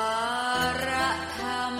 วารธรรม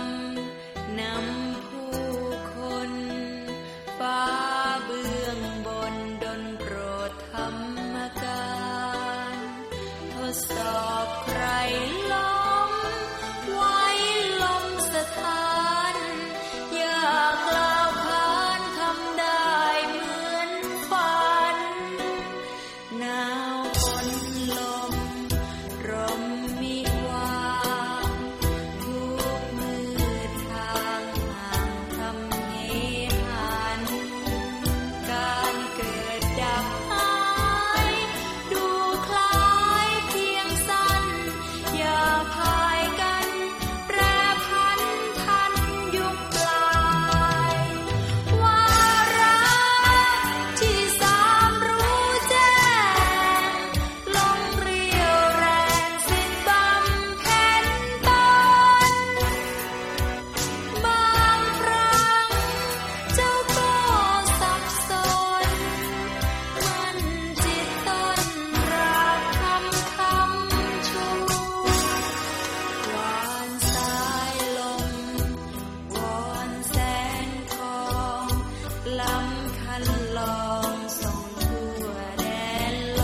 ล้ำคันลองสองทั่วแดนโล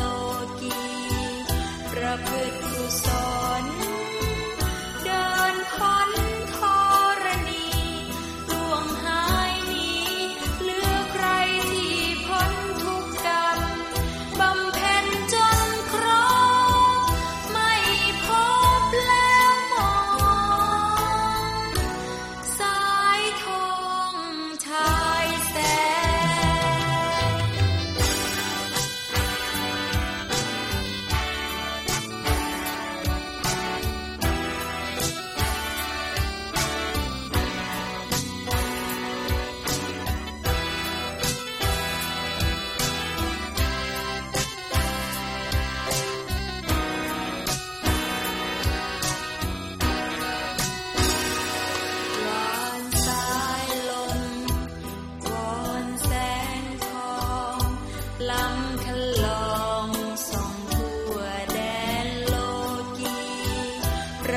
กีประพฤติกุศล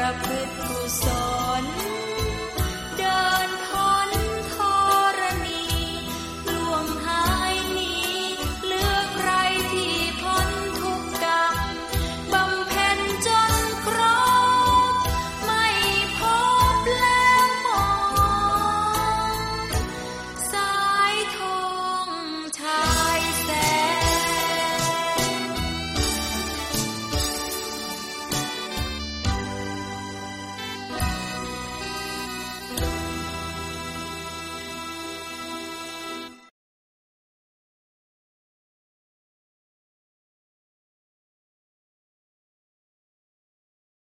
up with